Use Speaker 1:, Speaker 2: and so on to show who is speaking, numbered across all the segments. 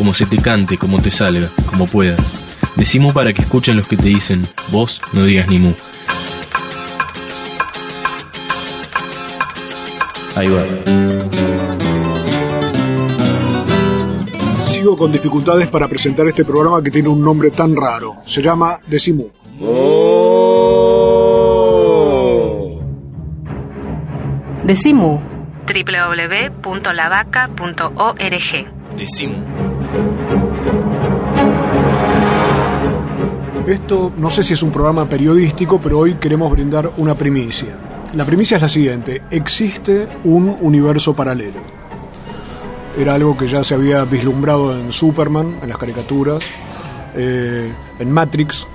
Speaker 1: como se te cante, como te salga, como puedas. Decimos para que escuchen los que te dicen, vos no digas ni mu. Ahí va.
Speaker 2: Sigo con dificultades para presentar este programa que tiene un nombre tan raro. Se llama Decimu.
Speaker 3: Decimu www.lavaca.org
Speaker 4: Decimo.
Speaker 2: Esto no sé si es un programa periodístico, pero hoy queremos brindar una primicia. La primicia es la siguiente, existe un universo paralelo. Era algo que ya se había vislumbrado en Superman, en las caricaturas, eh, en Matrix,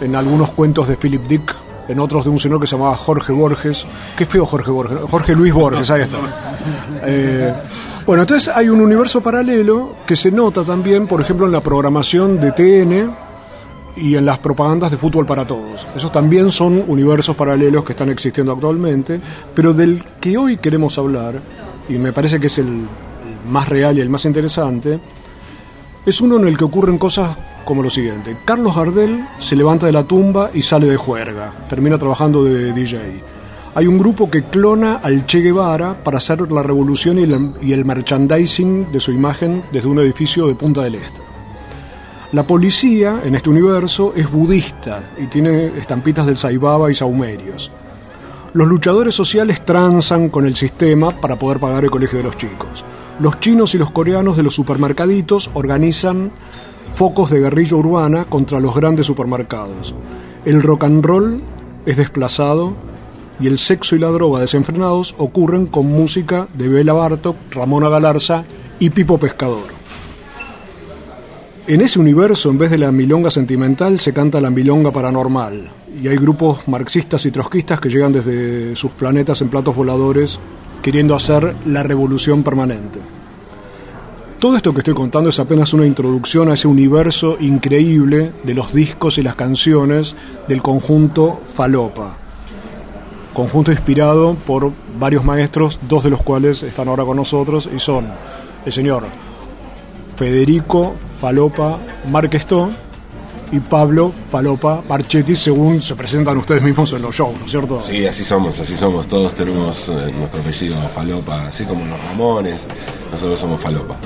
Speaker 2: en algunos cuentos de Philip Dick, en otros de un señor que se llamaba Jorge Borges. Qué feo Jorge Borges, Jorge Luis Borges, ahí está. Eh, bueno, entonces hay un universo paralelo que se nota también, por ejemplo, en la programación de TN y en las propagandas de fútbol para todos. Esos también son universos paralelos que están existiendo actualmente, pero del que hoy queremos hablar, y me parece que es el, más real y el más interesante, es uno en el que ocurren cosas como lo siguiente. Carlos Gardel se levanta de la tumba y sale de juerga, termina trabajando de DJ. Hay un grupo que clona al Che Guevara para hacer la revolución y el, y el merchandising de su imagen desde un edificio de Punta del Este. La policía en este universo es budista y tiene estampitas del Saibaba y Saumerios. Los luchadores sociales transan con el sistema para poder pagar el colegio de los chicos. Los chinos y los coreanos de los supermercaditos organizan focos de guerrilla urbana contra los grandes supermercados. El rock and roll es desplazado y el sexo y la droga desenfrenados ocurren con música de Bela Bartok, Ramona Galarza y Pipo Pescador. En ese universo, en vez de la milonga sentimental, se canta la milonga paranormal. Y hay grupos marxistas y trotskistas que llegan desde sus planetas en platos voladores queriendo hacer la revolución permanente. Todo esto que estoy contando es apenas una introducción a ese universo increíble de los discos y las canciones del conjunto Falopa. Conjunto inspirado por varios maestros, dos de los cuales están ahora con nosotros y son el señor Federico Falopa Marquestó y Pablo Falopa Marchetti, según se presentan ustedes mismos en los shows, ¿no es cierto?
Speaker 4: Sí, así somos, así somos. Todos tenemos eh, nuestro apellido Falopa, así como los Ramones. Nosotros somos Falopa.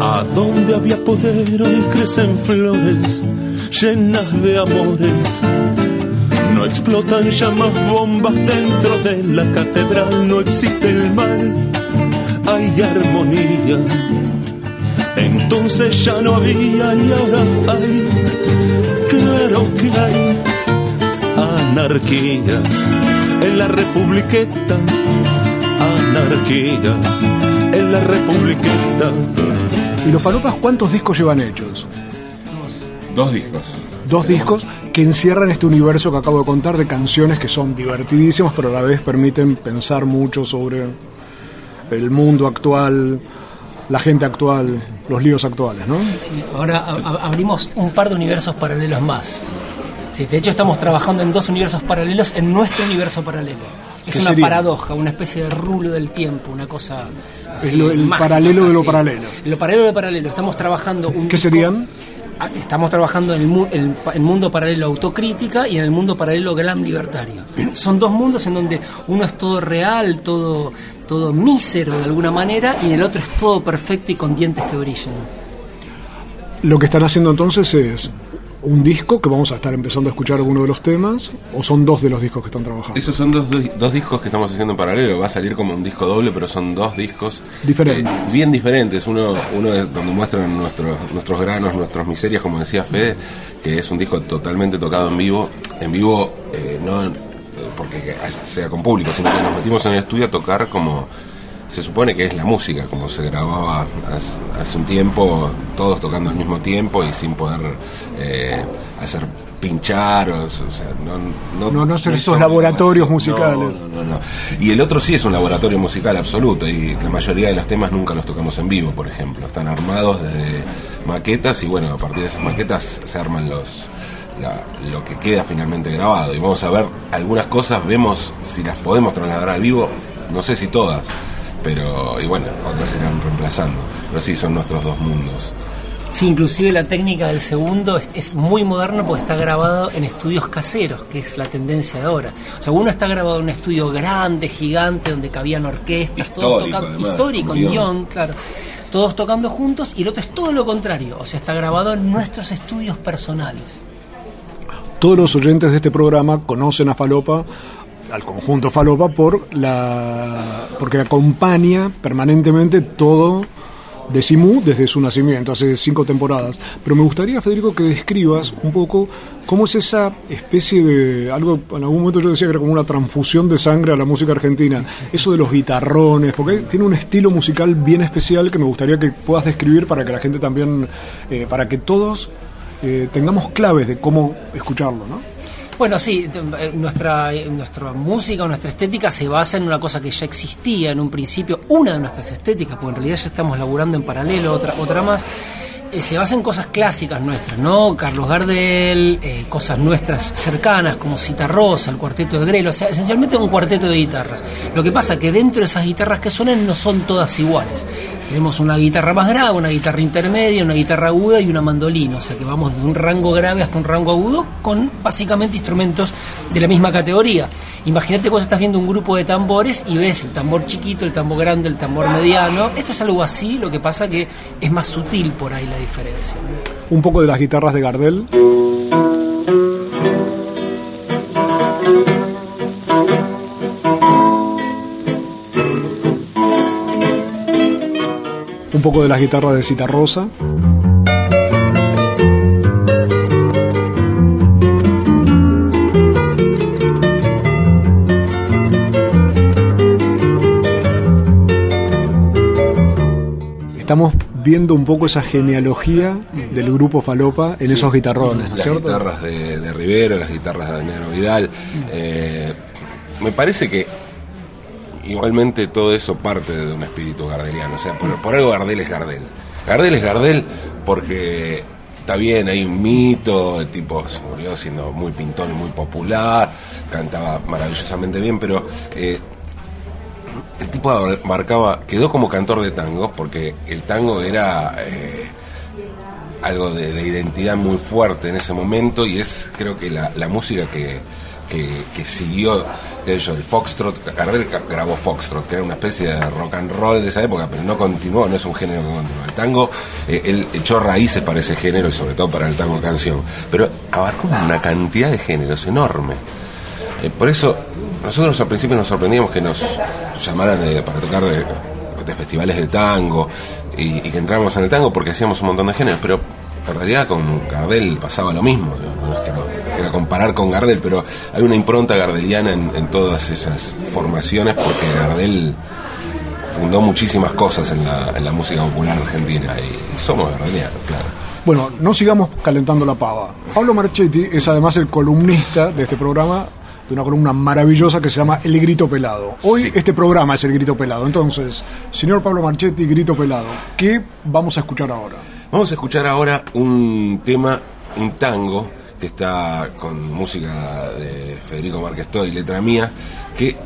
Speaker 5: A donde había poder hoy crecen flores llenas de amores. No explotan llamas bombas dentro de la catedral, no existe el mal, hay armonía. Entonces ya no había y ahora hay, claro que hay anarquía en la republiqueta, anarquía en la republiqueta.
Speaker 2: ¿Y los Falopas cuántos discos llevan hechos?
Speaker 4: Dos discos.
Speaker 2: Dos discos que encierran este universo que acabo de contar de canciones que son divertidísimas, pero a la vez permiten pensar mucho sobre el mundo actual, la gente actual, los líos actuales, ¿no?
Speaker 6: Sí, ahora a- a- abrimos un par de universos paralelos más. Sí, de hecho estamos trabajando en dos universos paralelos en nuestro universo paralelo. Es
Speaker 2: ¿Qué
Speaker 6: una
Speaker 2: sería?
Speaker 6: paradoja, una especie de rulo del tiempo, una cosa así,
Speaker 2: Es lo- el
Speaker 6: mágica,
Speaker 2: paralelo de lo
Speaker 6: así.
Speaker 2: paralelo.
Speaker 6: Lo paralelo de paralelo. Estamos trabajando un
Speaker 2: ¿Qué
Speaker 6: disco-
Speaker 2: serían?
Speaker 6: Ah, Estamos trabajando en el, mu- el mundo paralelo autocrítica y en el mundo paralelo glam libertario. Son dos mundos en donde uno es todo real, todo, todo mísero de alguna manera, y el otro es todo perfecto y con dientes que brillan.
Speaker 2: Lo que están haciendo entonces es un disco que vamos a estar empezando a escuchar alguno de los temas, o son dos de los discos que están trabajando.
Speaker 4: Esos son dos, dos- discos que estamos haciendo en paralelo. Va a salir como un disco doble, pero son dos discos
Speaker 2: Diferentes.
Speaker 4: eh, bien diferentes. Uno, uno es donde muestran nuestros, nuestros granos, nuestras miserias, como decía Fede, que es un disco totalmente tocado en vivo. En vivo, eh, no eh, porque sea con público, sino que nos metimos en el estudio a tocar como se supone que es la música, como se grababa hace, hace un tiempo, todos tocando al mismo tiempo y sin poder eh, hacer pinchar, o, sea, no, no,
Speaker 2: No, no hacer esos laboratorios musicales.
Speaker 4: No, no, no. Y el otro sí es un laboratorio musical absoluto y la mayoría de los temas nunca los tocamos en vivo, por ejemplo. Están armados desde maquetas y bueno, a partir de esas maquetas se arman los la- lo que queda finalmente grabado. Y vamos a ver algunas cosas, vemos si las podemos trasladar al vivo, no sé si todas, pero y bueno, otras irán reemplazando. Pero sí, son nuestros dos mundos.
Speaker 6: Sí, inclusive la técnica del segundo es, es muy moderna porque está grabado en estudios caseros, que es la tendencia de ahora. O sea, uno está grabado en un estudio grande, gigante, donde cabían orquestas, todos
Speaker 4: Histórico,
Speaker 6: tocando,
Speaker 4: además,
Speaker 6: histórico, en guion, claro. Todos tocando juntos y el otro es todo lo contrario. O sea, está grabado en nuestros estudios personales.
Speaker 2: Todos los oyentes de este programa conocen a Falopa, al conjunto Falopa, por la, porque acompaña permanentemente todo de Simú desde su nacimiento, hace cinco temporadas. Pero me gustaría, Federico, que describas un poco cómo es esa especie de algo, en algún momento yo decía que era como una transfusión de sangre a la música argentina, eso de los guitarrones, porque tiene un estilo musical bien especial que me gustaría que puedas describir para que la gente también, eh, para que todos eh, tengamos claves de cómo escucharlo, ¿no?
Speaker 6: Bueno, sí, eh, nuestra, eh, nuestra música nuestra estética se basa en una cosa que ya existía en un principio, una de nuestras estéticas, porque en realidad ya estamos laburando en paralelo, otra, otra más. Eh, se basa en cosas clásicas nuestras, ¿no? Carlos Gardel, eh, cosas nuestras cercanas como Cita Rosa, el cuarteto de Grelo, o sea, esencialmente un cuarteto de guitarras. Lo que pasa que dentro de esas guitarras que suenan no son todas iguales. Tenemos una guitarra más grave, una guitarra intermedia, una guitarra aguda y una mandolina, o sea que vamos de un rango grave hasta un rango agudo con básicamente instrumentos de la misma categoría. Imagínate cuando estás viendo un grupo de tambores y ves el tambor chiquito, el tambor grande, el tambor mediano. Esto es algo así, lo que pasa que es más sutil por ahí la diferencia.
Speaker 2: Un poco de las guitarras de Gardel. Un poco de las guitarras de Cita Rosa. Estamos viendo un poco esa genealogía del grupo Falopa en esos guitarrones, ¿no es
Speaker 4: las
Speaker 2: cierto?
Speaker 4: guitarras de, de Rivera, las guitarras de Negro Vidal. Eh, me parece que igualmente todo eso parte de un espíritu gardeliano. O sea, por, por algo Gardel es Gardel. Gardel es Gardel porque está bien, hay un mito, el tipo se murió siendo muy pintón y muy popular, cantaba maravillosamente bien, pero eh, marcaba, quedó como cantor de tango porque el tango era eh, algo de, de identidad muy fuerte en ese momento y es creo que la, música que, que, que siguió yo, el foxtrot, Gardel grabó foxtrot, que era una especie de rock and roll de esa época, pero no continuó, no es un género que continuó. El tango, eh, él echó raíces para ese género y sobre todo para el tango canción, pero abarcó una cantidad de géneros enorme. Eh, por eso, nosotros al principio nos sorprendíamos que nos llamaran de- para tocar de, festivales de tango y, que entráramos en el tango porque hacíamos un montón de géneros, pero en realidad con Gardel pasaba lo mismo. No es que no quiera comparar con Gardel, pero hay una impronta gardeliana en, todas esas formaciones porque Gardel fundó muchísimas cosas en la, en la música popular argentina y, y somos gardelianos, claro.
Speaker 2: Bueno, no sigamos calentando la pava. Pablo Marchetti es además el columnista de este programa, de una columna maravillosa que se llama El Grito Pelado. Hoy
Speaker 4: Sí.
Speaker 2: este programa es El Grito Pelado. Entonces, señor Pablo Marchetti, Grito Pelado, ¿qué vamos a escuchar ahora?
Speaker 4: Vamos a escuchar ahora un tema, un tango, que está con música de Federico Márquez Todo y letra mía, que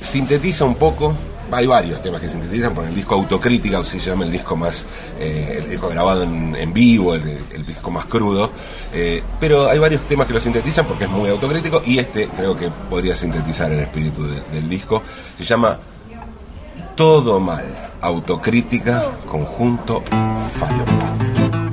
Speaker 4: sintetiza un poco. Hay varios temas que sintetizan, por el disco Autocrítica, así se llama el disco más, eh, el disco grabado en, vivo, el, disco más crudo. eh, pero hay varios temas que lo sintetizan porque es muy autocrítico y este creo que podría sintetizar el espíritu de- del disco. Se llama Todo Mal, Autocrítica, Conjunto Falopa.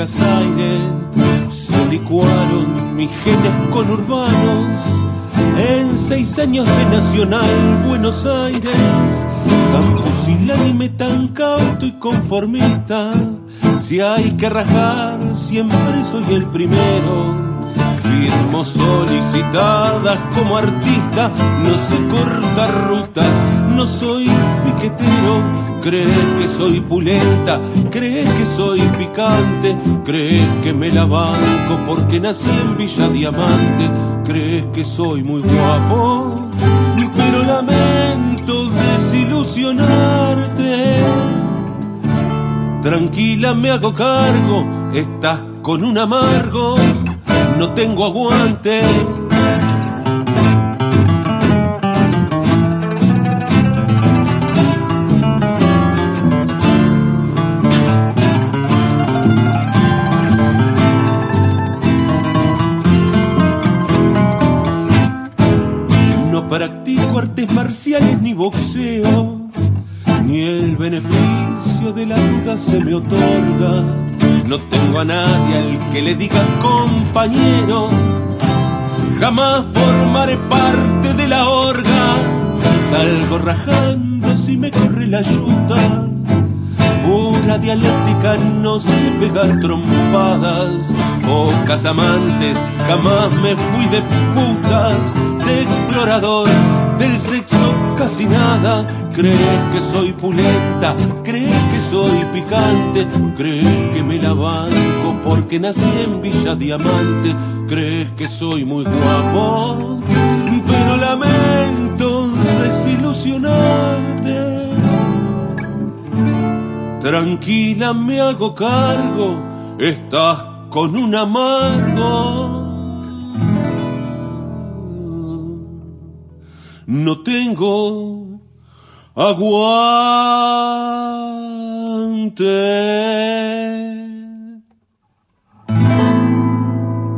Speaker 5: Marcas aire. Se licuaron mis genes con urbanos. En seis años de Nacional Buenos Aires, tan pusilánime, tan cauto y conformista. Si hay que rajar, siempre soy el primero firmo solicitadas como artista, no sé cortar rutas, no soy piquetero, crees que soy pulenta, crees que soy picante, crees que me la banco porque nací en Villa Diamante, crees que soy muy guapo, pero lamento desilusionarte. Tranquila, me hago cargo, estás con un amargo. No tengo aguante. No tengo a nadie al que le diga compañero. Jamás formaré parte de la orga. Salgo rajando si me corre la yuta. Pura dialéctica, no sé pegar trompadas. Pocas amantes, jamás me fui de putas, de explorador del sexo casi nada. Crees que soy pulenta, crees soy picante, crees que me la banco porque nací en Villa Diamante, crees que soy muy guapo, pero lamento desilusionarte. Tranquila, me hago cargo, estás con un amargo no tengo aguante.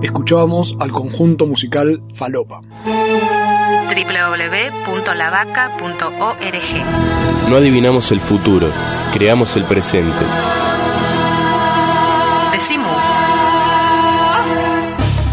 Speaker 2: Escuchábamos al conjunto musical Falopa.
Speaker 3: www.lavaca.org
Speaker 1: No adivinamos el futuro, creamos el presente.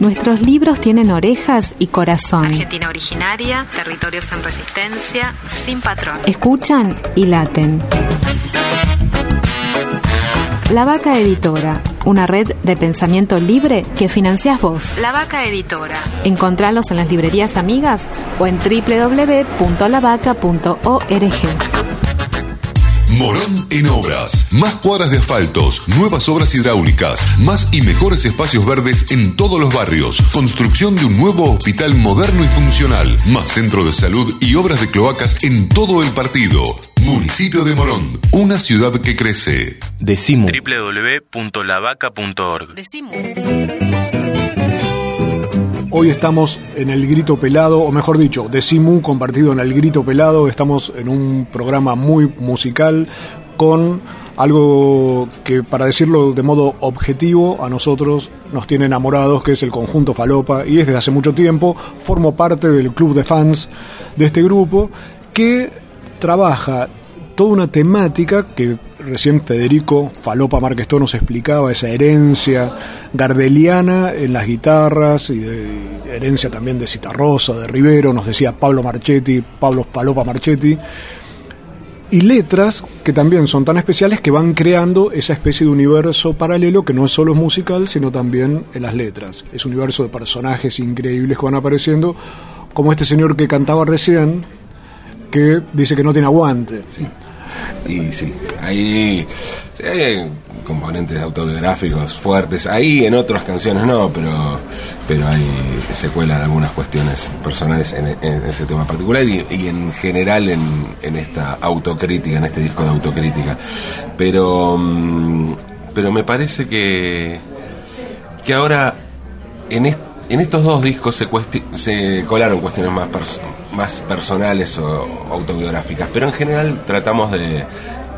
Speaker 7: Nuestros libros tienen orejas y corazón.
Speaker 3: Argentina originaria, territorios en resistencia, sin patrón.
Speaker 7: Escuchan y laten. La Vaca Editora, una red de pensamiento libre que financias vos.
Speaker 3: La Vaca Editora.
Speaker 7: Encontralos en las librerías amigas o en www.lavaca.org.
Speaker 8: Morón en obras. Más cuadras de asfaltos, nuevas obras hidráulicas, más y mejores espacios verdes en todos los barrios. Construcción de un nuevo hospital moderno y funcional. Más centro de salud y obras de cloacas en todo el partido. Municipio de Morón, una ciudad que crece.
Speaker 1: Decimu. www.lavaca.org.
Speaker 3: Decimu.
Speaker 2: Hoy estamos en el Grito Pelado, o mejor dicho, de Simu compartido en el Grito Pelado. Estamos en un programa muy musical con algo que, para decirlo de modo objetivo, a nosotros nos tiene enamorados, que es el conjunto Falopa, y es desde hace mucho tiempo, formo parte del club de fans de este grupo, que trabaja toda una temática que recién Federico Falopa Marquestó nos explicaba, esa herencia gardeliana en las guitarras y de, herencia también de Citarrosa, de Rivero, nos decía Pablo Marchetti, Pablo Falopa Marchetti, y letras que también son tan especiales que van creando esa especie de universo paralelo que no es solo musical, sino también en las letras. Es un universo de personajes increíbles que van apareciendo, como este señor que cantaba recién, que dice que no tiene aguante.
Speaker 4: Y sí, ahí sí, hay componentes autobiográficos fuertes. Ahí en otras canciones no, pero, pero hay se cuelan algunas cuestiones personales en, ese tema particular y, en general en, en, esta autocrítica, en este disco de autocrítica. Pero, mm, pero me parece que, que ahora en, est, en estos dos discos se, se colaron cuestiones más, pers más personales o autobiográficas, pero en general tratamos de,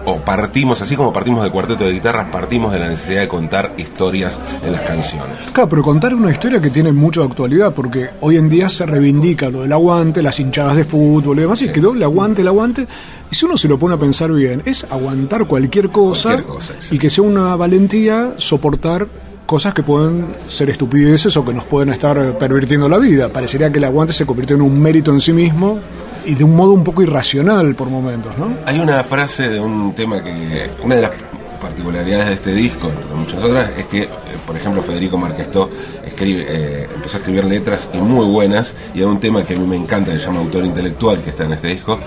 Speaker 4: o partimos, así como partimos del cuarteto de guitarras, partimos de la necesidad de contar historias en las canciones.
Speaker 2: Claro, pero contar una historia que tiene mucha actualidad, porque hoy en día se reivindica lo del aguante, las hinchadas de fútbol y demás, sí. y quedó el aguante, el aguante. Y si uno se lo pone a pensar bien, es aguantar cualquier cosa,
Speaker 4: Cualquier cosa,
Speaker 2: y que sea una valentía soportar cosas que pueden ser estupideces o que nos pueden estar pervirtiendo la vida. Parecería que el aguante se convirtió en un mérito en sí mismo y de un modo un poco irracional por momentos, ¿no?
Speaker 4: Hay una frase de un tema que una de las particularidades de este disco, entre muchas otras, es que, eh, por ejemplo, Federico Marquestó escribe, eh, empezó a escribir letras y muy buenas, y hay un tema que a mí me encanta, que se llama Autor Intelectual, que está en este disco,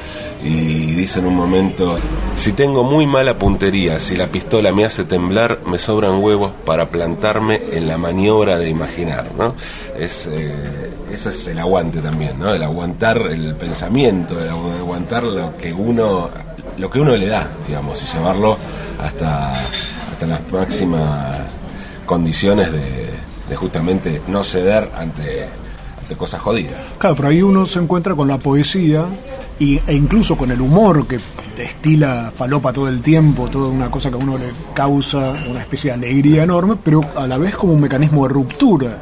Speaker 4: y dice en un momento, si tengo muy mala puntería, si la pistola me hace temblar, me sobran huevos para plantarme en la maniobra de imaginar, ¿no? Es, eh, eso es el aguante también, ¿no? El aguantar el pensamiento, el aguantar lo que uno lo que uno le da, digamos, y llevarlo hasta, hasta las máximas condiciones de, justamente no ceder ante, ante, cosas jodidas.
Speaker 2: Claro, pero ahí uno se encuentra con la poesía y, e incluso con el humor que destila falopa todo el tiempo, toda una cosa que a uno le causa una especie de alegría enorme, pero a la vez como un mecanismo de ruptura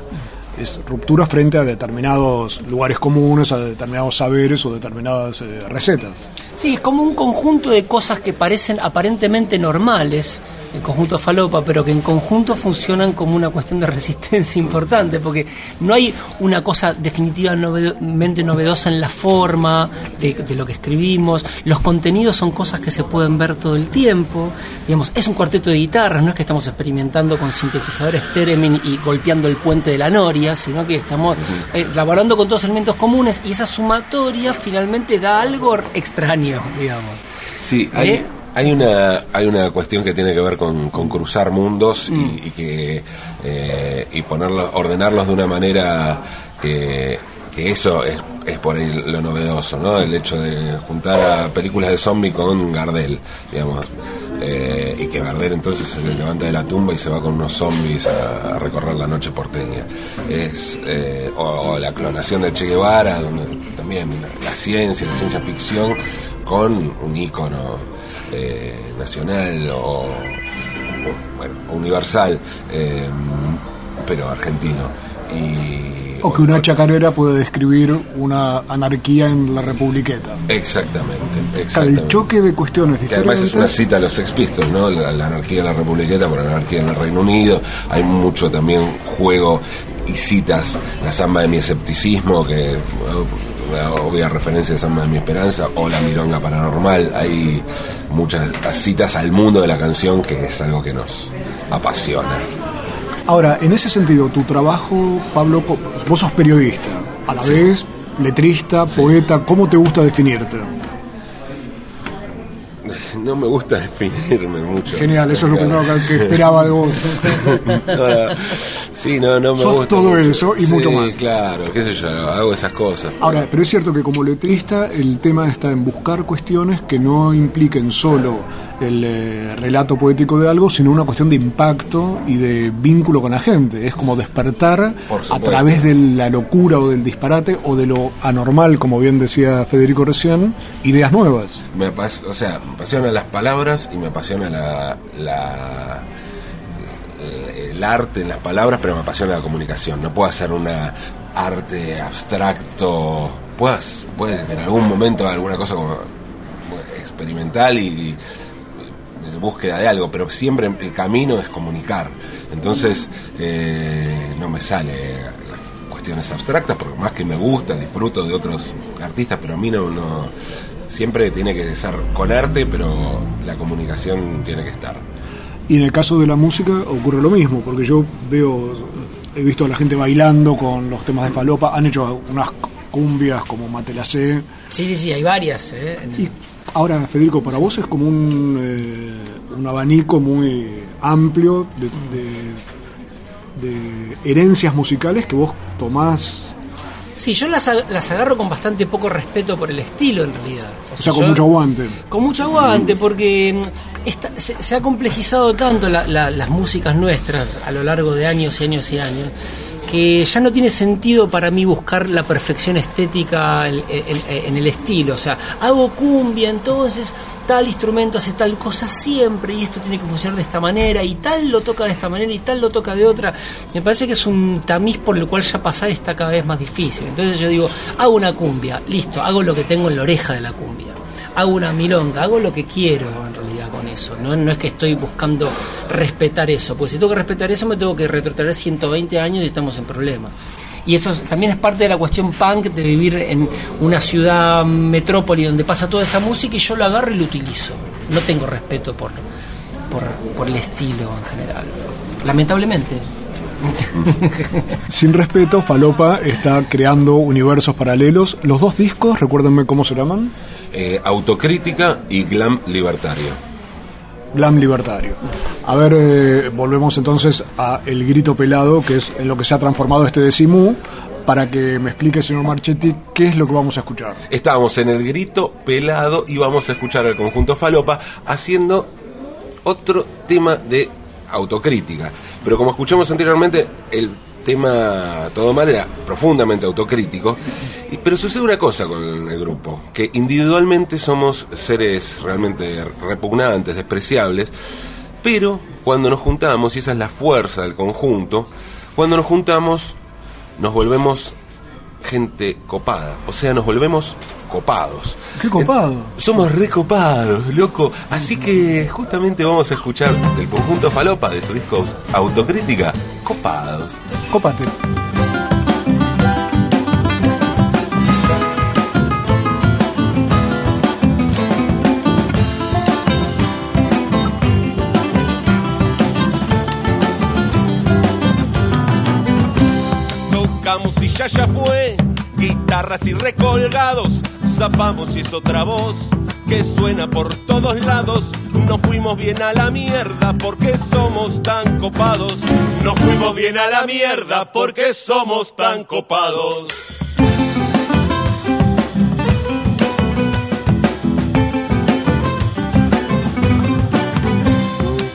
Speaker 2: es ruptura frente a determinados lugares comunes, a determinados saberes o determinadas eh, recetas.
Speaker 6: Sí, es como un conjunto de cosas que parecen aparentemente normales, el conjunto falopa, pero que en conjunto funcionan como una cuestión de resistencia importante, porque no hay una cosa definitivamente novedosa en la forma de, lo que escribimos, los contenidos son cosas que se pueden ver todo el tiempo, digamos, es un cuarteto de guitarras, no es que estamos experimentando con sintetizadores Theremin y golpeando el puente de la Noria, sino que estamos eh, laborando con todos elementos comunes y esa sumatoria finalmente da algo extraño, digamos.
Speaker 4: Sí, hay... ¿Eh? Hay una, hay una cuestión que tiene que ver con, con cruzar mundos y,
Speaker 6: Mm.
Speaker 4: y que eh, y ponerlos, ordenarlos de una manera que, que eso es, es por ahí lo novedoso, ¿no? El hecho de juntar a películas de zombie con Gardel, digamos. Eh, y que Gardel entonces se levanta de la tumba y se va con unos zombies a, recorrer la noche porteña. Es, eh, o, la clonación de Che Guevara, donde también la, ciencia, la ciencia ficción con un ícono eh, nacional o, bueno, universal, pero argentino. Y,
Speaker 2: o que una chacarera puede describir una anarquía en la Republiqueta.
Speaker 4: Exactamente, exactamente.
Speaker 2: El choque de cuestiones
Speaker 4: que
Speaker 2: diferentes.
Speaker 4: además es una cita a los Sex Pistols, ¿no? La, la, anarquía en la Republiqueta por la anarquía en el Reino Unido. Hay mucho también juego y citas. La samba de mi escepticismo, que una obvia referencia de Samba de mi esperanza, o la milonga paranormal. Hay muchas citas al mundo de la canción que es algo que nos apasiona.
Speaker 2: Ahora, en ese sentido, tu trabajo, Pablo, vos sos periodista, a la sí. vez letrista, sí. poeta, ¿cómo te gusta definirte?
Speaker 4: No me gusta definirme mucho.
Speaker 2: Genial, eso es lo primero que esperaba de vos.
Speaker 4: no, sí, no, no me
Speaker 2: Sos
Speaker 4: gusta.
Speaker 2: todo
Speaker 4: mucho.
Speaker 2: eso y
Speaker 4: sí,
Speaker 2: mucho más.
Speaker 4: Claro, qué sé yo, hago esas cosas.
Speaker 2: Ahora, pero es cierto que como letrista el tema está en buscar cuestiones que no impliquen solo el eh, relato poético de algo, sino una cuestión de impacto y de vínculo con la gente. Es como despertar a través de la locura o del disparate o de lo anormal, como bien decía Federico recién, ideas nuevas.
Speaker 4: Me o sea, me apasionan las palabras y me apasiona la, la el arte en las palabras, pero me apasiona la comunicación. No puedo hacer una arte abstracto. Puedes, puede en algún momento alguna cosa como experimental y, búsqueda de algo, pero siempre el camino es comunicar. Entonces, eh, no me sale cuestiones abstractas, porque más que me gusta, disfruto de otros artistas, pero a mí no, no siempre tiene que ser con arte, pero la comunicación tiene que estar.
Speaker 2: Y en el caso de la música ocurre lo mismo, porque yo veo, he visto a la gente bailando con los temas de falopa, han hecho unas cumbias como Matelacé.
Speaker 6: Sí, sí, sí, hay varias. ¿eh?
Speaker 2: Y Ahora, Federico, para vos es como un, eh, un abanico muy amplio de, de- de herencias musicales que vos tomás,
Speaker 6: Sí, yo las, las agarro con bastante poco respeto por el estilo en realidad.
Speaker 2: o sea, con
Speaker 6: yo-
Speaker 2: mucho aguante.
Speaker 6: Con mucho aguante, porque mm, esta- se, se ha complejizado tanto la- la- las músicas nuestras a lo largo de años y años y años, que ya no tiene sentido para mí buscar la perfección estética en, el estilo. O sea, hago cumbia, entonces tal instrumento hace tal cosa siempre y esto tiene que funcionar de esta manera y tal lo toca de esta manera y tal lo toca de otra. Me parece que es un tamiz por el cual ya pasar está cada vez más difícil. Entonces yo digo, hago una cumbia, listo, hago lo que tengo en la oreja de la cumbia hago una milonga, hago lo que quiero en eso. No, no es que estoy buscando respetar eso, porque si tengo que respetar eso me tengo que retrotraer 120 años y estamos en problemas. Y eso es- también es parte de la cuestión punk de vivir en una ciudad metrópoli donde pasa toda esa música y yo lo agarro y lo utilizo. No tengo respeto por, por, por el estilo en general. Lamentablemente.
Speaker 2: Sin respeto, Falopa está creando universos paralelos. Los dos discos, recuérdenme cómo se llaman.
Speaker 4: Eh, autocrítica y glam libertario.
Speaker 2: Glam Libertario. A ver, eh, volvemos entonces a El Grito Pelado, que es en lo que se ha transformado este decimú, para que me explique, señor Marchetti, qué es lo que vamos a escuchar.
Speaker 4: Estábamos en el grito pelado y vamos a escuchar al conjunto Falopa haciendo otro tema de autocrítica. Pero como escuchamos anteriormente, el tema Todo Mal era profundamente autocrítico. Y- pero sucede una cosa con el grupo, que individualmente somos seres realmente repugnantes, despreciables, pero cuando nos juntamos, y esa es la fuerza del conjunto, cuando nos juntamos nos volvemos gente copada, o sea, nos volvemos copados.
Speaker 2: ¡Qué copado!
Speaker 4: Somos recopados, loco. Así que justamente vamos a escuchar del conjunto Falopa de su disco Autocrítica, Copados.
Speaker 2: Copate.
Speaker 5: Tocamos y ya ya fue, guitarras y recolgados, zapamos y es otra voz que suena por todos lados. No fuimos bien a la mierda porque somos tan copados. No fuimos bien a la mierda porque somos tan copados.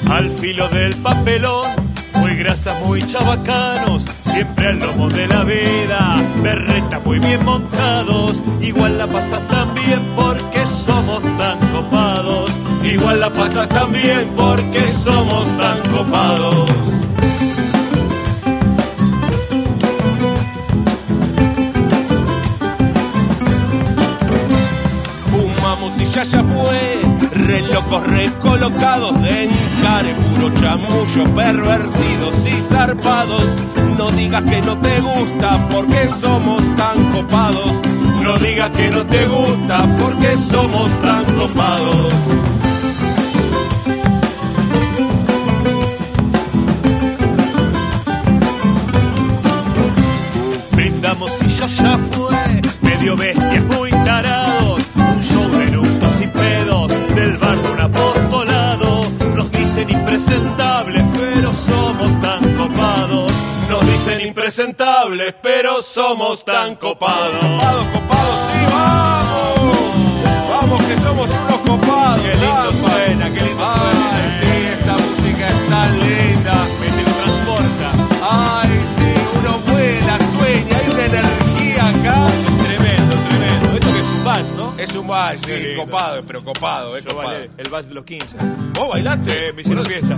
Speaker 5: Al filo del papelón, muy grasas, muy chabacanos, siempre al lomo de la vida, berreta muy bien montados, igual la pasas tan bien porque somos tan copados, igual la pasas tan bien porque somos tan copados. Fumamos y ya ya fue, re locos recolocados de encare, puro chamullo, pervertidos y zarpados. No digas que no te gusta porque somos tan copados. No digas que no te gusta porque somos tan copados. Brindamos y ya ya fue, medio bestias muy tarados, impresentables, pero somos tan copados. Vals, sí, copado, pero copado, es copado. el vals de los 15. ¿Vos bailaste? Sí, me hicieron fiesta.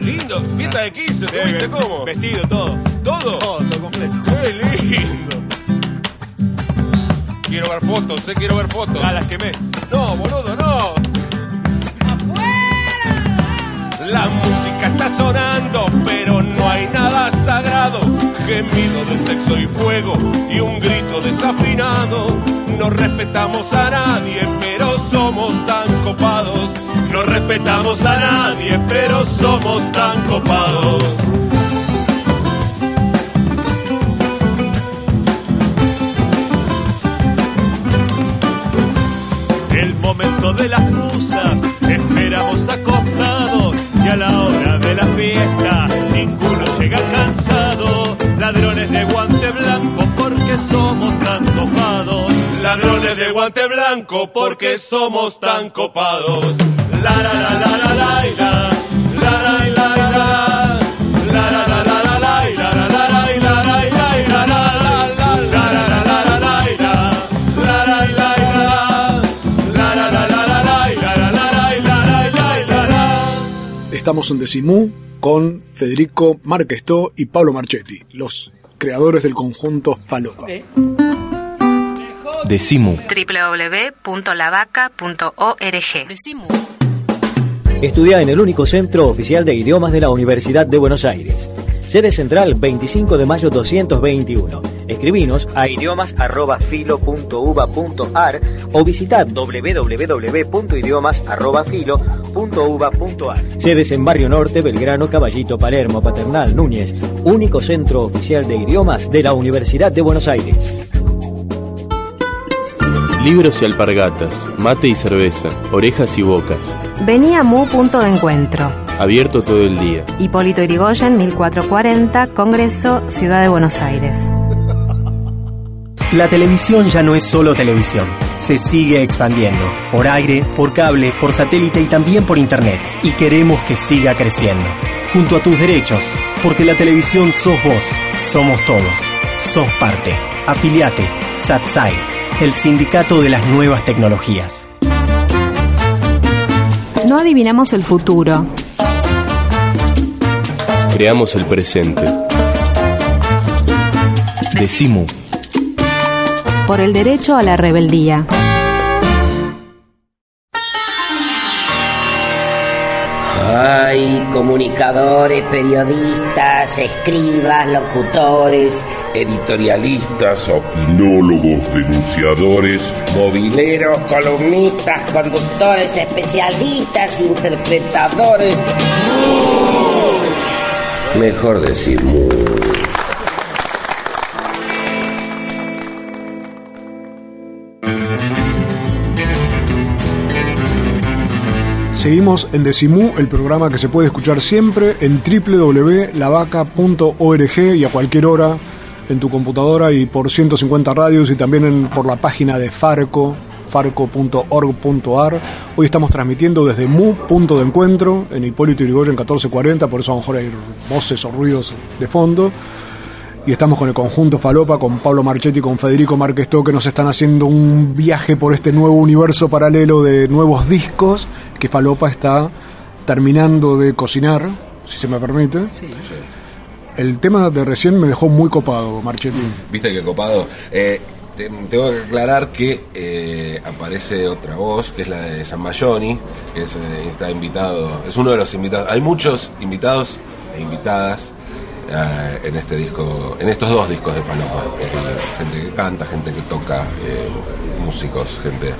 Speaker 5: Lindo, fiesta de 15, ¿tuviste cómo? Vestido, todo. ¿Todo? Todo, todo completo. ¡Qué lindo! Quiero ver fotos, eh, quiero ver fotos. Ah, las quemé. No, boludo, no. La música sonando, pero no hay nada sagrado. Gemido de sexo y fuego y un grito desafinado. No respetamos a nadie, pero somos tan copados. No respetamos a nadie, pero somos tan copados. El momento de las musas, esperamos acostados y a la hora de la fiesta ninguno llega cansado. Ladrones de guante blanco porque somos tan copados. Ladrones de guante blanco porque somos tan copados. La la la la la la la
Speaker 2: Estamos en Decimú con Federico Marquestó y Pablo Marchetti, los creadores del conjunto Falopa.
Speaker 1: Decimu.
Speaker 3: www.lavaca.org.
Speaker 9: Estudia en el único centro oficial de idiomas de la Universidad de Buenos Aires. Sede central 25 de mayo 221. Escribinos a idiomas.filo.uva.ar o visitad www.idiomas.filo.uva.ar. Sedes en Barrio Norte, Belgrano, Caballito, Palermo, Paternal, Núñez. Único centro oficial de idiomas de la Universidad de Buenos Aires.
Speaker 1: Libros y alpargatas, mate y cerveza, orejas y bocas.
Speaker 7: Vení a Mu Punto de Encuentro.
Speaker 1: Abierto todo el día.
Speaker 7: Hipólito Yrigoyen, 1440, Congreso, Ciudad de Buenos Aires.
Speaker 10: La televisión ya no es solo televisión. Se sigue expandiendo. Por aire, por cable, por satélite y también por internet. Y queremos que siga creciendo. Junto a tus derechos. Porque la televisión sos vos. Somos todos. Sos parte. Afiliate. Satsai. El sindicato de las nuevas tecnologías.
Speaker 7: No adivinamos el futuro.
Speaker 1: Creamos el presente. Decimu.
Speaker 7: Por el derecho a la rebeldía.
Speaker 11: Hay comunicadores, periodistas, escribas, locutores,
Speaker 12: editorialistas, opinólogos, denunciadores,
Speaker 11: mobileros, columnistas, conductores, especialistas, interpretadores.
Speaker 12: Mejor decir mu.
Speaker 2: Seguimos en Decimú, el programa que se puede escuchar siempre en www.lavaca.org y a cualquier hora en tu computadora y por 150 radios y también por la página de Farco, farco.org.ar. Hoy estamos transmitiendo desde Mu, punto de encuentro, en Hipólito Yrigoyen 1440, por eso a lo mejor hay voces o ruidos de fondo. Y estamos con el conjunto Falopa, con Pablo Marchetti y con Federico Marquestó, que nos están haciendo un viaje por este nuevo universo paralelo de nuevos discos que Falopa está terminando de cocinar, si se me permite. El tema de recién me dejó muy copado, Marchetti.
Speaker 4: ¿Viste qué copado? Eh, te- tengo que aclarar que eh, aparece otra voz, que es la de San Mayoni, que es, eh, está invitado, es uno de los invitados. Hay muchos invitados e invitadas eh, en este disco, en estos dos discos de Falopa. Eh, gente que canta, gente que toca, músicos, gente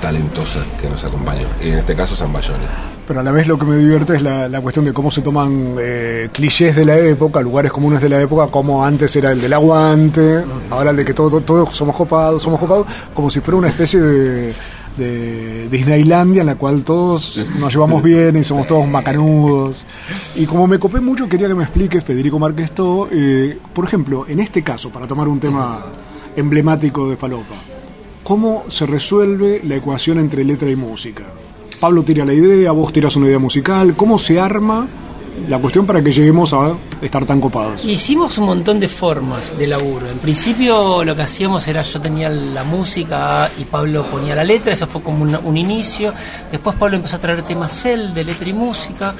Speaker 4: talentosa que nos acompaña. Y en este caso San Mayoni.
Speaker 2: Pero a la vez lo que me divierte es la, la cuestión de cómo se toman eh, clichés de la época, lugares comunes de la época, como antes era el del aguante, ahora el de que todos somos copados, somos copados, como si fuera una especie de, de Disneylandia en la cual todos nos llevamos bien y somos todos macanudos. Y como me copé mucho, quería que me explique Federico Marquesto, eh, por ejemplo, en este caso, para tomar un tema emblemático de Falopa, ¿cómo se resuelve la ecuación entre letra y música? Pablo tira la idea, vos tiras una idea musical, ¿cómo se arma la cuestión para que lleguemos a estar tan copados?
Speaker 6: Hicimos un montón de formas de laburo. En principio lo que hacíamos era yo tenía la música y Pablo ponía la letra, eso fue como un, un inicio. Después Pablo empezó a traer temas él de letra y música.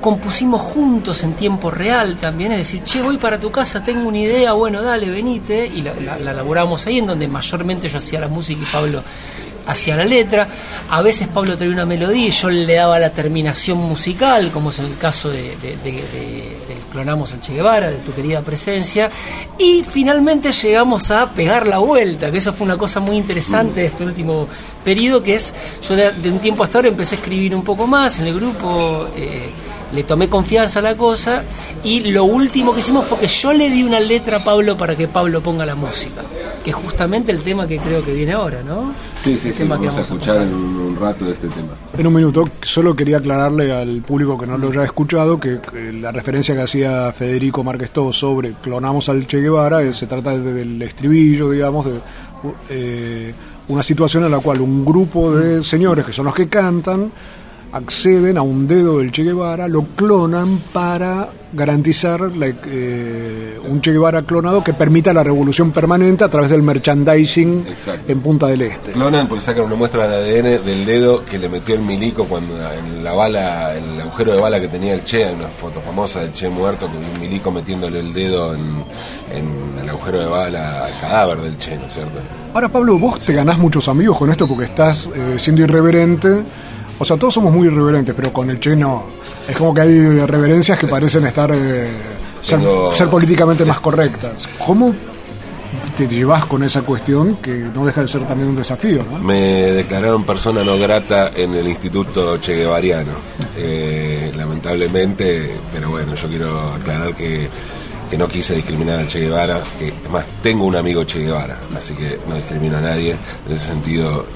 Speaker 6: Compusimos juntos en tiempo real también, es decir, che, voy para tu casa, tengo una idea, bueno, dale, venite. Y la, la, la elaboramos ahí, en donde mayormente yo hacía la música y Pablo hacia la letra. A veces Pablo traía una melodía y yo le daba la terminación musical, como es el caso de, de- de- de- del Clonamos al Che Guevara, de tu querida presencia. Y finalmente llegamos a pegar la vuelta, que eso fue una cosa muy interesante de este último periodo, que es, yo de, de un tiempo hasta ahora empecé a escribir un poco más en el grupo. eh, le tomé confianza a la cosa y lo último que hicimos fue que yo le di una letra a Pablo para que Pablo ponga la música. Que es justamente el tema que creo que viene ahora, ¿no?
Speaker 4: Sí, sí,
Speaker 6: El
Speaker 4: sí,
Speaker 6: tema
Speaker 4: vamos a
Speaker 6: vamos a
Speaker 4: escuchar en un rato de este tema.
Speaker 2: En un minuto, solo quería aclararle al público que no lo haya escuchado que, que la referencia que hacía Federico Márquez Todo sobre clonamos al Che Guevara eh, se trata de- del estribillo, digamos, de eh, una situación en la cual un grupo de señores que son los que cantan acceden a un dedo del Che Guevara, lo clonan para garantizar eh, un Che Guevara clonado que permita la revolución permanente a través del merchandising
Speaker 4: Exacto.
Speaker 2: en Punta del Este.
Speaker 4: Clonan porque sacan una muestra de ADN del dedo que le metió el milico cuando en la bala, el agujero de bala que tenía el Che, hay una foto famosa del Che muerto, que un milico metiéndole el dedo en, en el agujero de bala al cadáver del Che, ¿no es cierto?
Speaker 2: Ahora, Pablo, vos te ganás muchos amigos con esto porque estás eh, siendo irreverente. O sea, todos somos muy irreverentes, pero con el Che no. Es como que hay reverencias que parecen estar eh, ser,
Speaker 4: Tengo-
Speaker 2: ser políticamente más correctas. ¿Cómo te llevas con esa cuestión que no deja de ser también un desafío? ¿no?
Speaker 4: Me declararon persona no grata en el Instituto Che Guevariano, eh, lamentablemente, pero bueno, yo quiero aclarar que, que no quise discriminar al Che Guevara, que además tengo un amigo Che Guevara, así que no discrimino a nadie, en ese sentido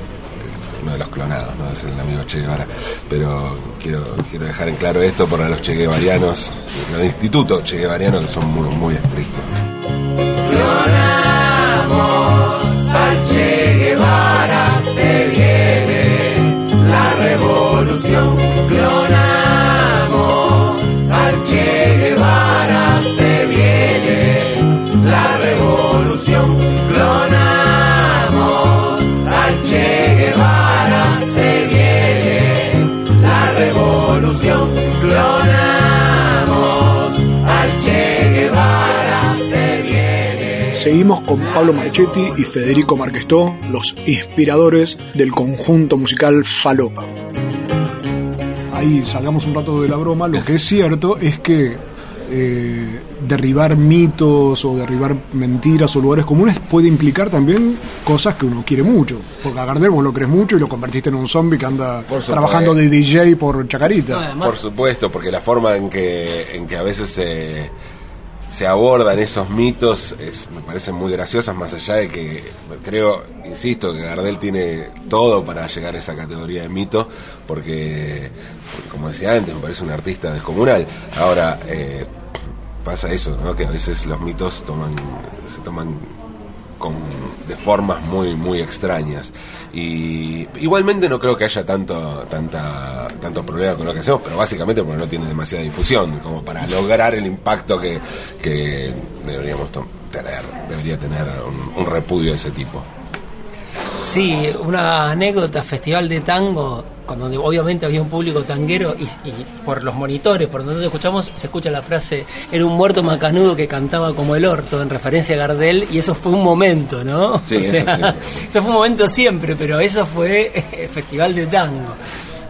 Speaker 4: uno de los clonados, no es el amigo Che Guevara, pero quiero, quiero dejar en claro esto para los Che Guevarianos, los institutos Che Guevarianos que son muy, muy estrictos.
Speaker 5: al Che Guevara se viene la revolución.
Speaker 2: Seguimos con Pablo Marchetti y Federico Marquestó, los inspiradores del conjunto musical Falopa. Ahí salgamos un rato de la broma, lo que es cierto es que eh, derribar mitos o derribar mentiras o lugares comunes puede implicar también cosas que uno quiere mucho. Porque a Gardel vos lo crees mucho y lo convertiste en un zombie que anda trabajando de DJ por Chacarita.
Speaker 4: Por supuesto, porque la forma en que, en que a veces se, se abordan esos mitos es, me parecen muy graciosas, más allá de que creo, insisto, que Gardel tiene todo para llegar a esa categoría de mito, porque, como decía antes, me parece un artista descomunal. Ahora, eh, pasa eso, ¿no? que a veces los mitos toman, se toman con, de formas muy muy extrañas. Y igualmente no creo que haya tanto tanta tanto problema con lo que hacemos pero básicamente porque no tiene demasiada difusión como para lograr el impacto que, que deberíamos tener debería tener un repudio de ese tipo
Speaker 6: Sí, una anécdota, festival de tango, con donde obviamente había un público tanguero y, y por los monitores, por donde nosotros escuchamos, se escucha la frase, era un muerto macanudo que cantaba como el orto, en referencia a Gardel, y eso fue un momento, ¿no?
Speaker 4: Sí, eso siempre.
Speaker 6: eso fue un momento siempre, pero eso fue eh, festival de tango.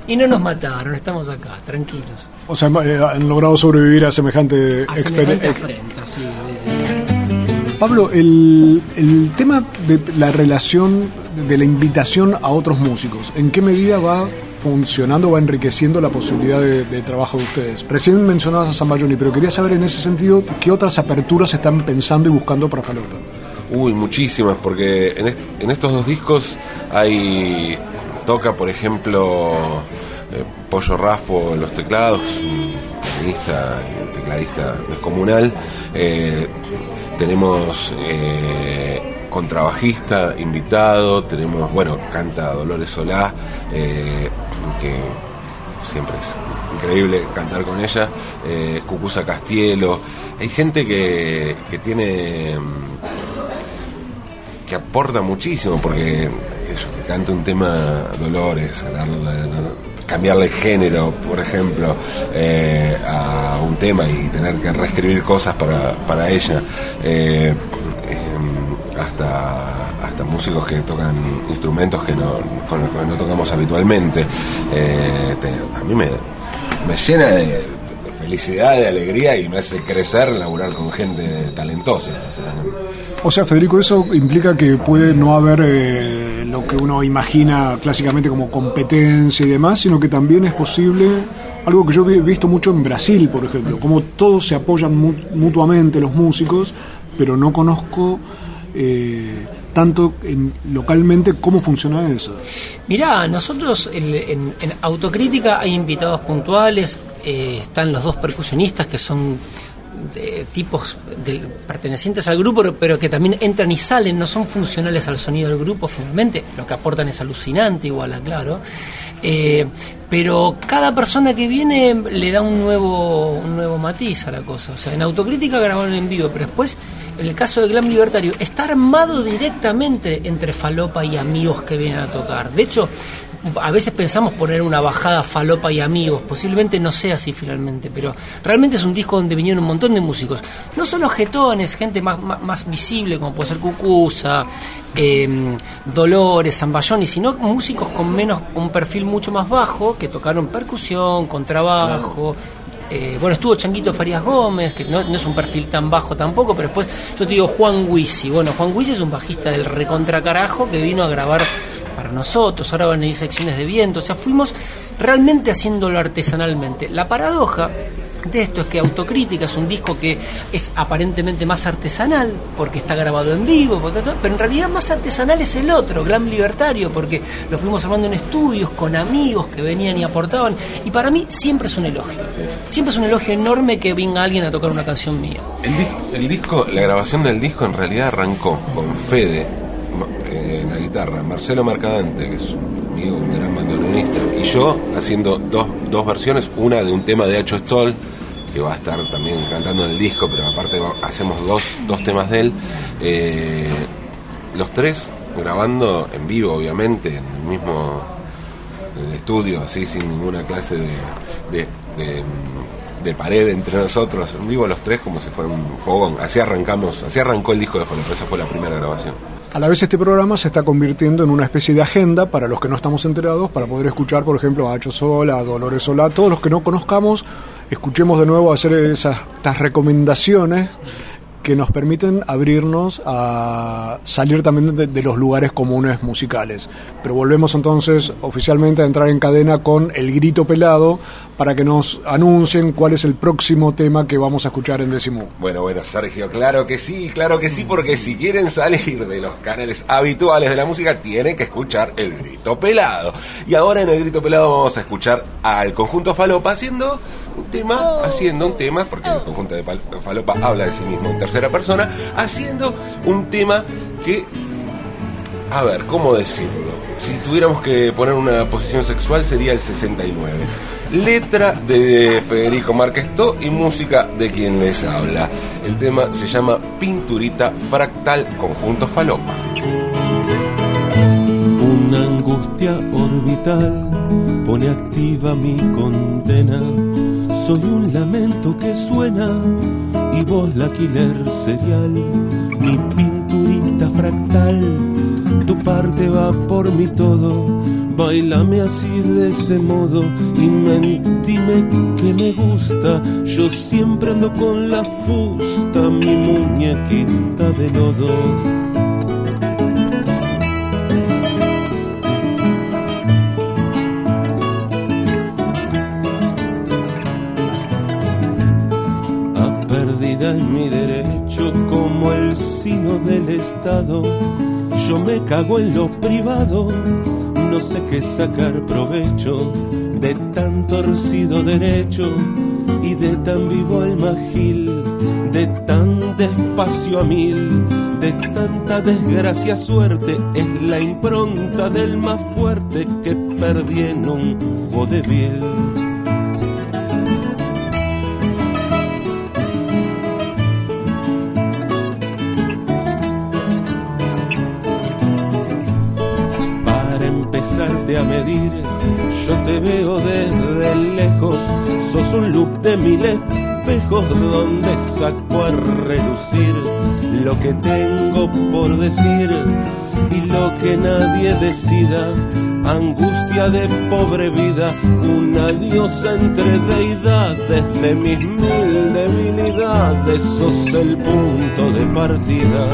Speaker 6: Y no nos mataron, estamos acá, tranquilos.
Speaker 2: O sea, eh, han logrado sobrevivir a semejante,
Speaker 6: A semejante
Speaker 2: ex-
Speaker 6: afrenta, sí, sí, sí.
Speaker 2: Pablo, el, el tema de la relación de la invitación a otros músicos, ¿en qué medida va funcionando, va enriqueciendo la posibilidad de, trabajo de ustedes? Recién mencionabas a San Bayoni, pero quería saber en ese sentido qué otras aperturas están pensando y buscando para Falopa.
Speaker 4: Uy, muchísimas, porque en, en estos dos discos hay. Toca, por ejemplo, eh, Pollo Rafo en los teclados, un pianista y tecladista descomunal. Eh, tenemos eh, contrabajista invitado, tenemos, bueno, canta Dolores Solá, eh, que siempre es increíble cantar con ella, eh, Cucusa Castielo, hay gente que, que tiene que aporta muchísimo porque eso, que cante un tema Dolores, darle- cambiarle género, por ejemplo, eh, a un tema y tener que reescribir cosas para, para ella. Eh, em, hasta, hasta músicos que tocan instrumentos que no, con los que no tocamos habitualmente. Eh, a mí me, me llena de, felicidad, de alegría y me hace crecer laburar con gente talentosa.
Speaker 2: O sea, Federico, eso implica que puede no haber lo que uno imagina clásicamente como competencia y demás, sino que también es posible algo que yo he visto mucho en Brasil, por ejemplo, como todos se apoyan mu- mutuamente los músicos, pero no conozco eh, tanto en, localmente, ¿cómo funciona eso?
Speaker 6: Mirá, nosotros en, Autocrítica hay invitados puntuales, eh, están los dos percusionistas que son de tipos pertenecientes al grupo, pero que también entran y salen, no son funcionales al sonido del grupo finalmente, lo que aportan es alucinante, igual, claro. Eh, pero cada persona que viene le da un nuevo, un nuevo matiz a la cosa. O sea, en autocrítica grabaron en vivo, pero después, en el caso de Glam Libertario, está armado directamente entre Falopa y amigos que vienen a tocar. De hecho, a veces pensamos poner una bajada falopa y amigos, posiblemente no sea así finalmente, pero realmente es un disco donde vinieron un montón de músicos, no solo jetones, gente más, más, visible como puede ser Cucusa, eh, Dolores, Zambayoni, sino músicos con menos un perfil mucho más bajo, que tocaron percusión, contrabajo, eh, bueno, estuvo Changuito Farías Gómez, que no, es un perfil tan bajo tampoco, pero después yo te digo Juan Huisi. Bueno, Juan Huisi es un bajista del recontracarajo que vino a grabar para nosotros, ahora van a ir secciones de viento, o sea, fuimos realmente haciéndolo artesanalmente. La paradoja de esto es que Autocrítica es un disco que es aparentemente más artesanal, porque está grabado en vivo, pero en realidad más artesanal es el otro, Glam Libertario, porque lo fuimos armando en estudios con amigos que venían y aportaban, y para mí siempre es un elogio, siempre es un elogio enorme que venga alguien a tocar una canción mía.
Speaker 4: El, el disco, la grabación del disco en realidad arrancó con Fede, Marcelo Marcadante, que es un amigo, un gran bandoneonista, y yo haciendo dos, dos versiones, una de un tema de Hacho Stoll, que va a estar también cantando en el disco, pero aparte hacemos dos, dos temas de él. Eh, los tres grabando en vivo, obviamente, en el mismo estudio, así, sin ninguna clase de, de, de, pared entre nosotros, en vivo los tres como si fuera un fogón. Así arrancamos, así arrancó el disco de Falo, esa fue la primera grabación.
Speaker 2: A la vez este programa se está convirtiendo en una especie de agenda para los que no estamos enterados, para poder escuchar, por ejemplo, a Hacho Sola, a Dolores Sola, todos los que no conozcamos, escuchemos de nuevo hacer esas, estas recomendaciones que nos permiten abrirnos a salir también de, los lugares comunes musicales. Pero volvemos entonces oficialmente a entrar en cadena con El Grito Pelado para que nos anuncien cuál es el próximo tema que vamos a escuchar en Decimú.
Speaker 4: Bueno, bueno, Sergio, claro que sí, claro que sí, porque si quieren salir de los canales habituales de la música, tienen que escuchar El Grito Pelado. Y ahora en El Grito Pelado vamos a escuchar al conjunto Falopa haciendo un tema, haciendo un tema, porque el conjunto de Falopa habla de sí mismo en tercera persona, haciendo un tema que, a ver, ¿cómo decirlo? Si tuviéramos que poner una posición sexual sería el 69. Letra de Federico Marquesto y música de quien les habla. El tema se llama Pinturita Fractal Conjunto Falopa.
Speaker 5: Una angustia orbital pone activa mi condena soy un lamento que suena y vos la killer serial, mi pinturita fractal, tu parte va por mi todo, bailame así de ese modo y mentime que me gusta, yo siempre ando con la fusta, mi muñequita de lodo. Yo me cago en lo privado, no sé qué sacar provecho de tan torcido derecho y de tan vivo magil, de tan despacio a mil, de tanta desgracia suerte, es la impronta del más fuerte que perdí en un vodevil. Donde saco a relucir lo que tengo por decir y lo que nadie decida. Angustia de pobre vida, una diosa entre deidades de mis mil debilidades, sos el punto de partida.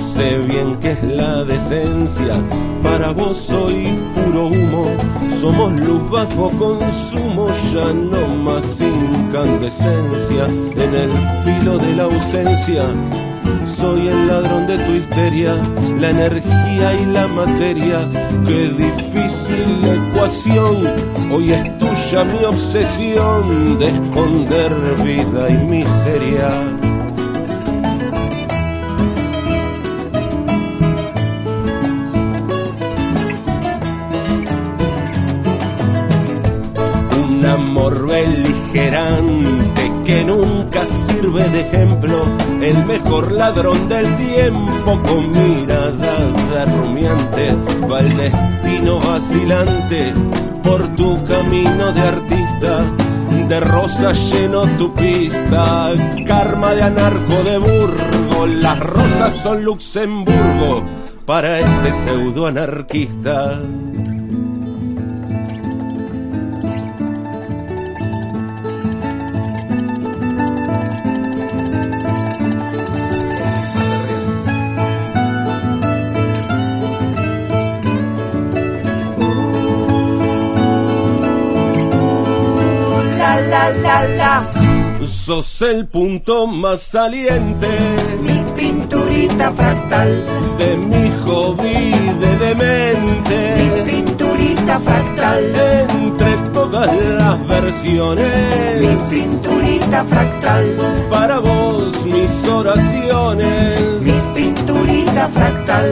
Speaker 5: Sé bien que es la decencia. Para vos soy puro humo, somos luz bajo consumo, ya no más incandescencia. En el filo de la ausencia, soy el ladrón de tu histeria, la energía y la materia. Qué difícil ecuación, hoy es tuya mi obsesión de esconder vida y miseria. Del tiempo con mirada rumiante, va el destino vacilante por tu camino de artista. De rosa lleno tu pista, karma de anarco de Burgo, las rosas son Luxemburgo para este pseudo anarquista.
Speaker 13: La la.
Speaker 5: Sos el punto más saliente,
Speaker 13: mi pinturita fractal,
Speaker 5: de mi hobby de demente,
Speaker 13: mi pinturita fractal,
Speaker 5: entre todas las versiones,
Speaker 13: mi pinturita fractal,
Speaker 5: para vos mis oraciones,
Speaker 13: mi pinturita fractal,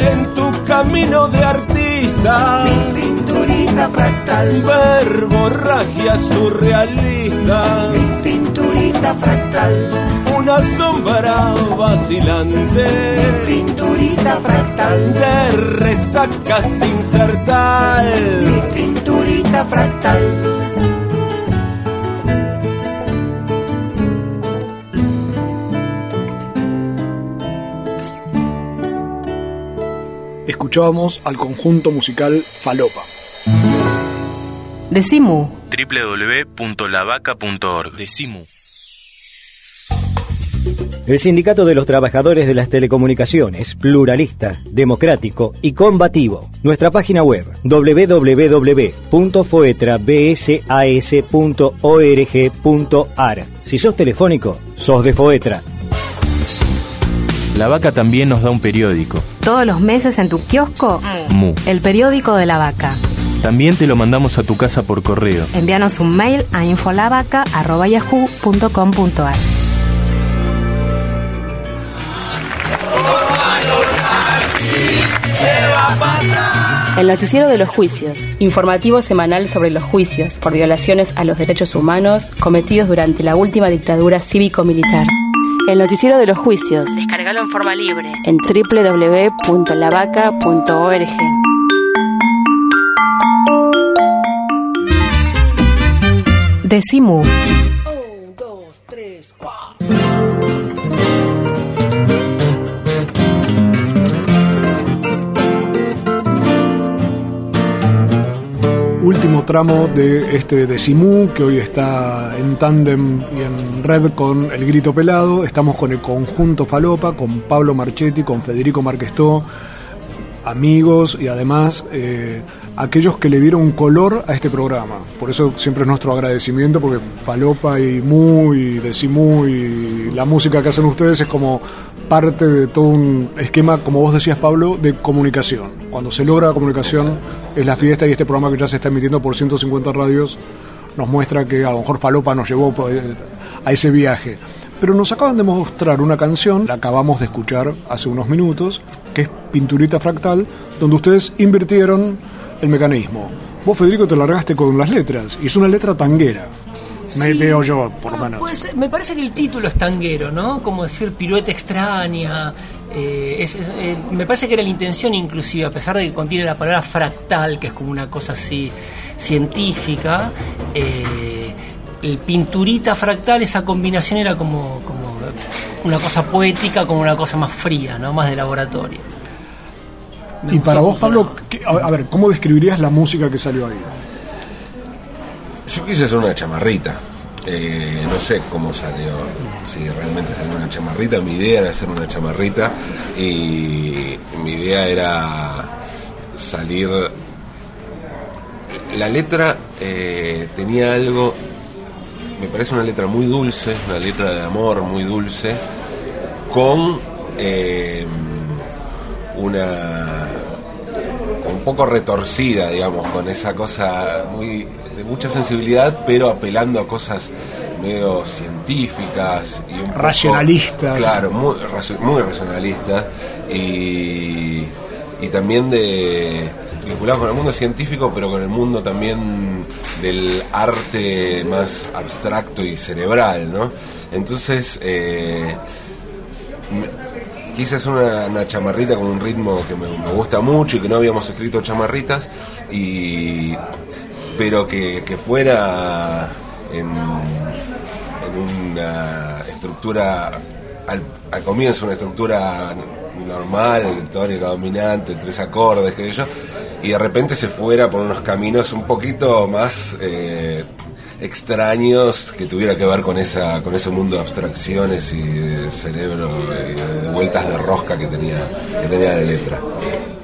Speaker 5: en tu camino de artista,
Speaker 13: mi pinturita fractal,
Speaker 5: verborragia surrealista,
Speaker 13: mi pinturita fractal,
Speaker 5: una sombra vacilante,
Speaker 13: mi pinturita fractal,
Speaker 5: de resaca sin insertal,
Speaker 13: mi pinturita fractal.
Speaker 2: Escuchábamos al conjunto musical Falopa.
Speaker 14: Decimu.
Speaker 1: www.lavaca.org. Decimu.
Speaker 9: El Sindicato de los Trabajadores de las Telecomunicaciones, pluralista, democrático y combativo. Nuestra página web www.foetrabsas.org.ar. Si sos telefónico, sos de Foetra.
Speaker 1: La Vaca también nos da un periódico.
Speaker 7: Todos los meses en tu kiosco,
Speaker 1: Mu.
Speaker 7: el periódico de la vaca.
Speaker 1: También te lo mandamos a tu casa por correo.
Speaker 7: Envíanos un mail a infolavaca.yahoo.com.ar.
Speaker 15: El noticiero de los juicios, informativo semanal sobre los juicios por violaciones a los derechos humanos cometidos durante la última dictadura cívico-militar. El noticiero de los juicios,
Speaker 7: Descargalo en forma libre.
Speaker 15: en www.lavaca.org.
Speaker 7: Decimu.
Speaker 2: Último tramo de este Decimú, que hoy está en tándem y en red con El Grito Pelado. Estamos con el conjunto Falopa, con Pablo Marchetti, con Federico Marquestó, amigos y además eh, aquellos que le dieron color a este programa. Por eso siempre es nuestro agradecimiento, porque Falopa y Mu y Decimú y la música que hacen ustedes es como parte de todo un esquema, como vos decías Pablo, de comunicación. Cuando se logra la comunicación es la fiesta y este programa que ya se está emitiendo por 150 radios nos muestra que a lo mejor Falopa nos llevó eh, a ese viaje. Pero nos acaban de mostrar una canción, la acabamos de escuchar hace unos minutos, que es Pinturita Fractal, donde ustedes invirtieron el mecanismo. Vos, Federico, te largaste con las letras, y es una letra tanguera. Me
Speaker 6: Sí.
Speaker 2: veo yo, por lo menos.
Speaker 6: Pues me parece que el título es tanguero, ¿no? Como decir pirueta extraña. eh, es- es- eh, me parece que era la intención inclusive, a pesar de que contiene la palabra fractal, que es como una cosa así científica, eh, el pinturita fractal, esa combinación era como, como una cosa poética, como una cosa más fría, ¿no? Más de laboratorio. Me
Speaker 2: Y para vos, Pablo, ¿qué- a a ver, ¿cómo describirías la música que salió ahí?
Speaker 4: Yo quise hacer una chamarrita. Eh, no sé cómo salió, si realmente salió una chamarrita. Mi idea era hacer una chamarrita y mi idea era salir. La letra eh, tenía algo, me parece una letra muy dulce, una letra de amor muy dulce, con eh, una un poco retorcida, digamos, con esa cosa muy de mucha sensibilidad, pero apelando a cosas medio científicas y un poco-
Speaker 2: Racionalistas.
Speaker 4: claro, muy, muy racionalistas y, y también de vinculados con el mundo científico, pero con el mundo también del arte más abstracto y cerebral, ¿no? Entonces, eh, quise hacer una, chamarrita con un ritmo que me, gusta mucho y que no habíamos escrito chamarritas y pero que, fuera en, una estructura al, al comienzo una estructura normal, tónica dominante, tres acordes, que yo, y de repente se fuera por unos caminos un poquito más eh, extraños que tuviera que ver con esa con ese mundo de abstracciones y de cerebro y de vueltas de rosca que tenía que tenía la letra.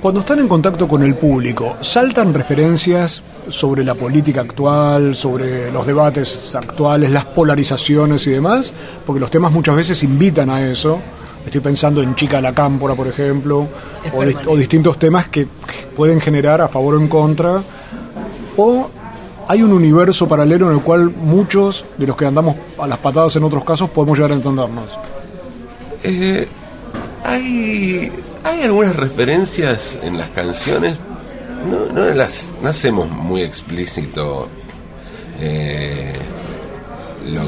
Speaker 2: Cuando están en contacto con el público, ¿saltan referencias sobre la política actual, sobre los debates actuales, las polarizaciones y demás? Porque los temas muchas veces invitan a eso. Estoy pensando en Chica la Cámpora, por ejemplo, o, di-
Speaker 6: permanente.
Speaker 2: o distintos temas que pueden generar a favor o en contra. O hay un universo paralelo en el cual muchos de los que andamos a las patadas en otros casos podemos llegar a entendernos.
Speaker 4: Eh, hay, hay algunas referencias en las canciones, no, no las no hacemos muy explícito eh, lo,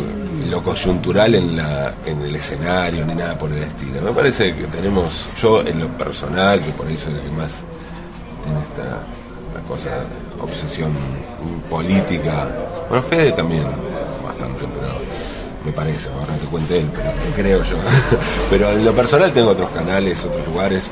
Speaker 4: lo coyuntural en, la, en el escenario ni nada por el estilo. Me parece que tenemos, yo en lo personal, que por ahí soy el que más tiene esta la cosa, obsesión política, bueno, Fede también bastante, pero me parece, ahora no te cuente él, pero creo yo. pero en lo personal tengo otros canales, otros lugares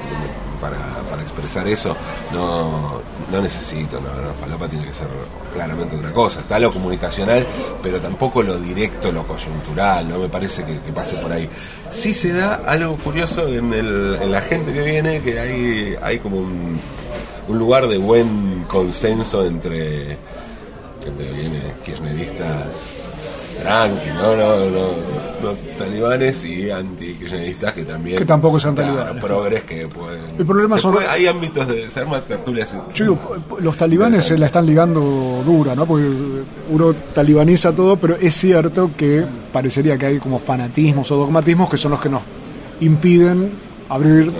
Speaker 4: para expresar eso. No, no necesito, no, no, Falapa tiene que ser claramente otra cosa. Está lo comunicacional, pero tampoco lo directo, lo coyuntural, no me parece que, que pase por ahí. Sí se da algo curioso en, el, en la gente que viene, que hay, hay como un, un lugar de buen consenso entre gente que viene kirchneristas tranqui, no, no, no, no talibanes y anti-kirchneristas que también...
Speaker 2: Que tampoco sean
Speaker 4: claro,
Speaker 2: talibanes.
Speaker 4: progres que pueden...
Speaker 2: El problema
Speaker 4: se
Speaker 2: son-
Speaker 4: puede- hay ámbitos de ser más tertulias.
Speaker 2: Yo digo, los talibanes se la están ligando dura, ¿no? Porque uno talibaniza todo, pero es cierto que parecería que hay como fanatismos o dogmatismos que son los que nos impiden abrir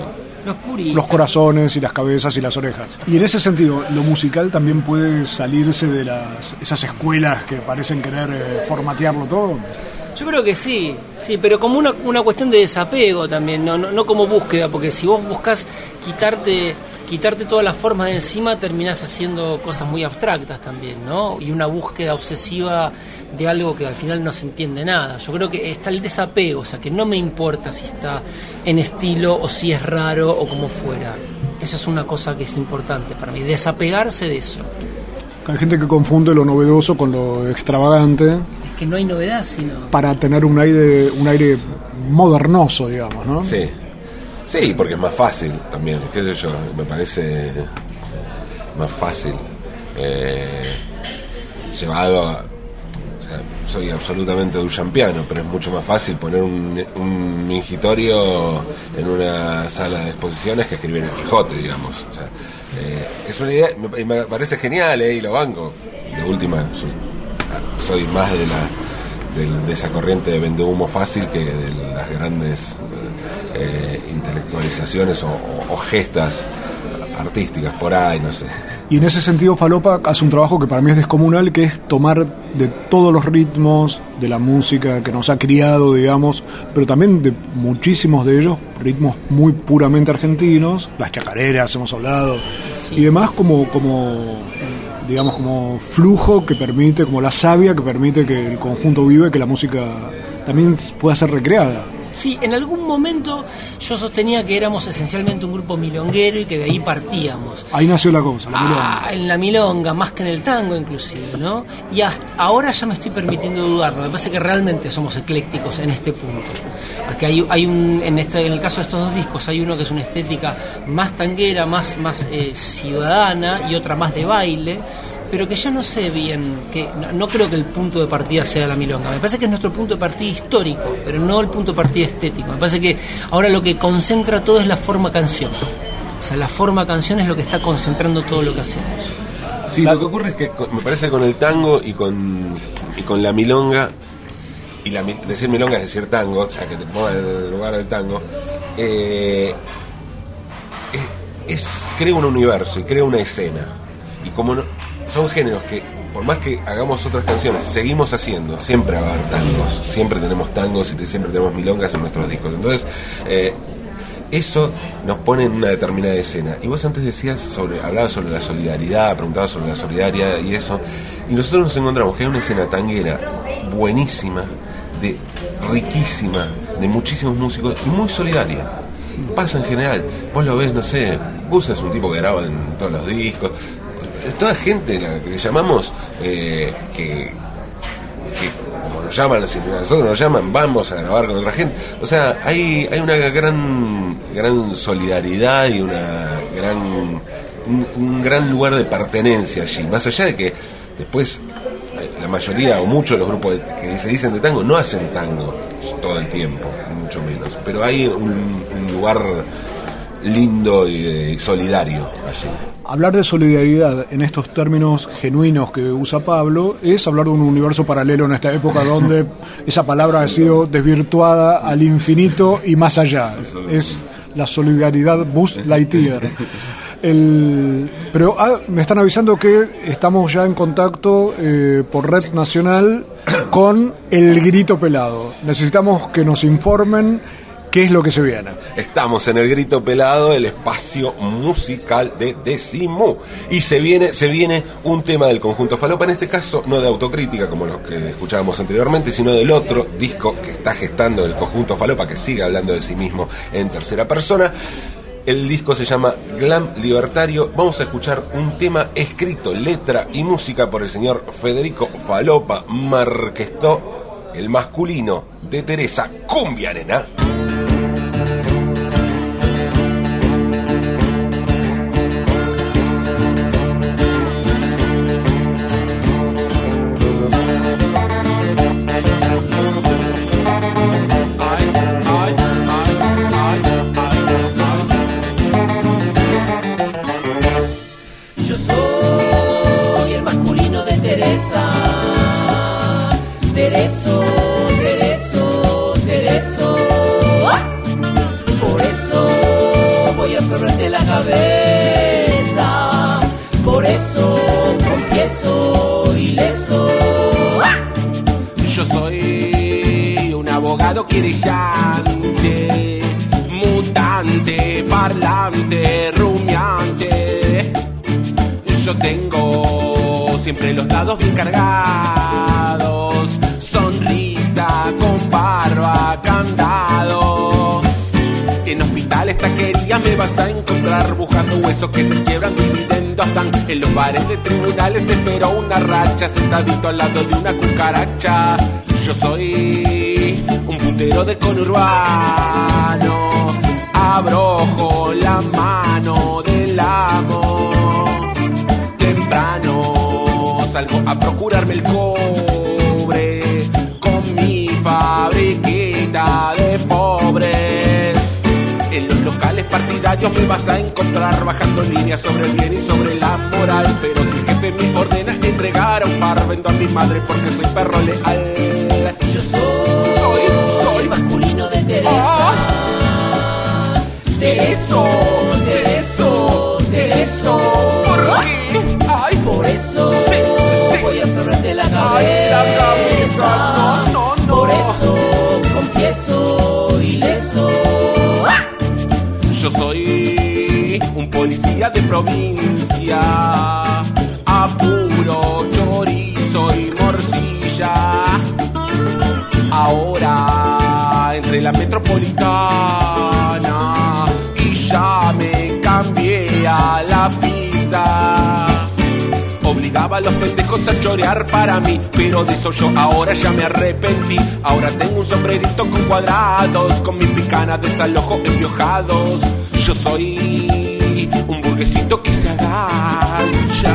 Speaker 6: los
Speaker 2: corazones y las cabezas y las orejas. Y en ese sentido, lo musical también puede salirse de las esas escuelas que parecen querer eh, formatearlo todo.
Speaker 6: Yo creo que sí, sí, pero como una, una cuestión de desapego también, no, no, no como búsqueda, porque si vos buscas quitarte, quitarte todas las formas de encima, terminás haciendo cosas muy abstractas también, ¿no? Y una búsqueda obsesiva de algo que al final no se entiende nada. Yo creo que está el desapego, o sea, que no me importa si está en estilo o si es raro o como fuera. Eso es una cosa que es importante para mí, desapegarse de eso.
Speaker 2: Hay gente que confunde lo novedoso con lo extravagante
Speaker 6: que no hay novedad, sino...
Speaker 2: para tener un aire, un aire modernoso, digamos, ¿no?
Speaker 4: Sí. Sí, porque es más fácil también, qué sé yo, me parece más fácil eh, llevado a... O sea, soy absolutamente duchampiano, pero es mucho más fácil poner un, un mingitorio en una sala de exposiciones que escribir el Quijote, digamos. O sea, eh, es una idea, me, me parece genial, eh, y lo banco. De última, soy más de la de esa corriente de vende humo fácil que de las grandes eh, intelectualizaciones o, o- o gestas artísticas por ahí, no sé.
Speaker 2: Y en ese sentido Falopa hace un trabajo que para mí es descomunal, que es tomar de todos los ritmos de la música que nos ha criado, digamos, pero también de muchísimos de ellos, ritmos muy puramente argentinos, las chacareras hemos hablado, y demás como, como digamos, como flujo que permite, como la savia que permite que el conjunto vive, que la música también pueda ser recreada.
Speaker 6: Sí, en algún momento yo sostenía que éramos esencialmente un grupo milonguero y que de ahí partíamos.
Speaker 2: Ahí nació la cosa, la milonga.
Speaker 6: Ah, en la milonga, más que en el tango inclusive, ¿no? Y hasta ahora ya me estoy permitiendo dudarlo. Me parece que realmente somos eclécticos en este punto. Porque hay, hay un, en, este, en el caso de estos dos discos hay uno que es una estética más tanguera, más, más eh, ciudadana y otra más de baile pero que ya no sé bien, que no, creo que el punto de partida sea la milonga. Me parece que es nuestro punto de partida histórico, pero no el punto de partida estético. Me parece que ahora lo que concentra todo es la forma canción. O sea, la forma canción es lo que está concentrando todo lo que hacemos.
Speaker 4: Sí, lo que ocurre es que me parece que con el tango y con, y con la milonga, y la, decir milonga es decir tango, o sea, que te ponga en el lugar del tango, eh, es, es- crea un universo y crea una escena. Y como no- son géneros que, por más que hagamos otras canciones, seguimos haciendo, siempre va a haber tangos, siempre tenemos tangos y siempre tenemos milongas en nuestros discos. Entonces, eh, eso nos pone en una determinada escena. Y vos antes decías sobre, hablabas sobre la solidaridad, preguntabas sobre la solidaridad y eso. Y nosotros nos encontramos que hay una escena tanguera buenísima, de riquísima, de muchísimos músicos y muy solidaria. Pasa en general. Vos lo ves, no sé, Gus es un tipo que graba en todos los discos. Es toda gente la que llamamos eh, que como nos llaman, si nosotros nos llaman, vamos a grabar con otra gente. O sea, hay, hay una gran, gran solidaridad y una gran, un, gran lugar de pertenencia allí. Más allá de que después eh, la mayoría o muchos de los grupos que se dicen de tango no hacen tango todo el tiempo, mucho menos. Pero hay un, lugar lindo y, y solidario allí.
Speaker 2: Hablar de solidaridad en estos términos genuinos que usa Pablo es hablar de un universo paralelo en esta época donde esa palabra ha sido desvirtuada al infinito y más allá. Es la solidaridad Buzz Lightyear. El- pero ah, me están avisando que estamos ya en contacto eh, por red nacional con el grito pelado. Necesitamos que nos informen qué es lo que se viene.
Speaker 4: Estamos en el grito pelado, el espacio musical de Decimu. Y se viene, se viene un tema del conjunto Falopa, en este caso no de autocrítica como los que escuchábamos anteriormente, sino del otro disco que está gestando el conjunto Falopa, que sigue hablando de sí mismo en tercera persona. El disco se llama Glam Libertario. Vamos a escuchar un tema escrito, letra y música por el señor Federico Falopa Marquestó, el masculino de Teresa Cumbia Nena.
Speaker 5: Querellante, mutante, parlante, rumiante. Yo tengo siempre los dados bien cargados, sonrisa con barba, candado. En hospitales, taquerías me vas a encontrar buscando huesos que se quiebran, dividendos dan. En los bares de tribunales espero una racha sentadito al lado de una cucaracha. Yo soy un puntero de conurbano, abrojo la mano del amo. Temprano salgo a procurarme el cobre con mi fabriquita de pobres. En los locales partidarios me vas a encontrar bajando líneas sobre el bien y sobre la moral. Pero si el jefe me ordena entregar a un par, vendo a mi madre porque soy perro leal.
Speaker 16: Yo soy, Tereso, Tereso, Tereso. ¿Por qué? Ay, por eso voy a ferrarte la cabeza. No, no, no. Por eso confieso ileso.
Speaker 5: Yo soy un policía de provincia, apuro, chorizo y morcilla. Ahora, entre la metro cabeza. Obligaba a los pendejos a chorear para mí, pero de eso yo ahora ya me arrepentí. Ahora tengo un sombrerito con cuadrados, con mis picanas de desalojo empiojados. Yo soy un burguesito que se agacha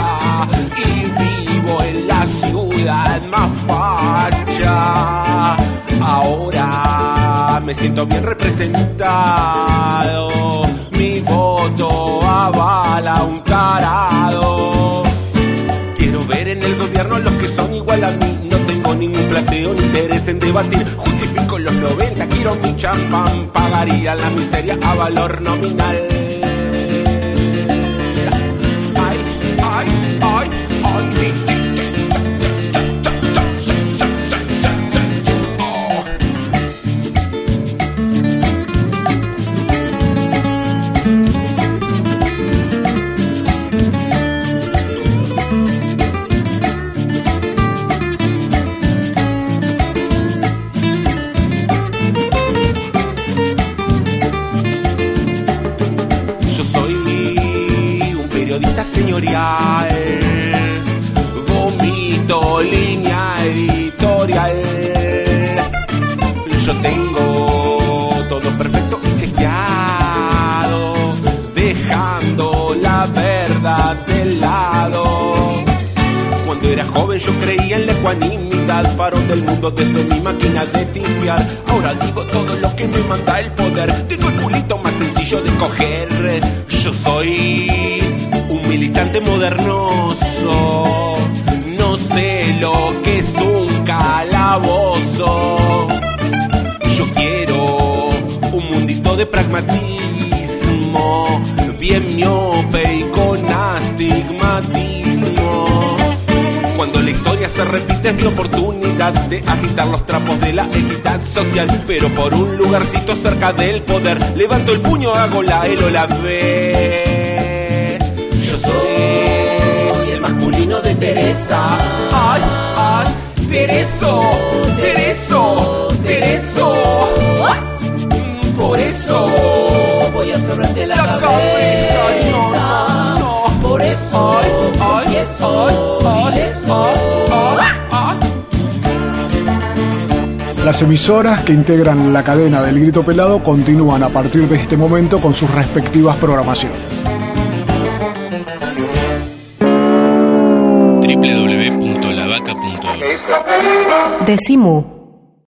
Speaker 5: y vivo en la ciudad más facha. Ahora me siento bien representado. Voto avala un tarado. Quiero ver en el gobierno a los que son igual a mí. No tengo ningún planteo ni interés en debatir. Justifico los 90, quiero mi champán. Pagaría la miseria a valor nominal. Ay, ay, ay, ay, sí, señorial. Vomito línea editorial. Yo tengo todo perfecto y chequeado. Dejando la verdad de lado. Cuando era joven yo creía en la ecuanimidad, faro del mundo desde mi máquina de timpiar. Ahora digo todo lo que me manda el poder. Tengo el culito más sencillo de coger. Yo soy militante modernoso. No sé lo que es un calabozo. Yo quiero un mundito de pragmatismo, bien miope y con astigmatismo. Cuando la historia se repite es mi oportunidad de agitar los trapos de la equidad social, pero por un lugarcito cerca del poder, levanto el puño, hago la L o la B. masculino de Teresa. Ay, ay, Tereso, Tereso, Tereso. Por eso voy a cerrarte la, cabeza. No, no, no. Por eso, ay, eso,
Speaker 2: Las emisoras que integran la cadena del Grito Pelado continúan a partir de este momento con sus respectivas programaciones.
Speaker 7: Decimu.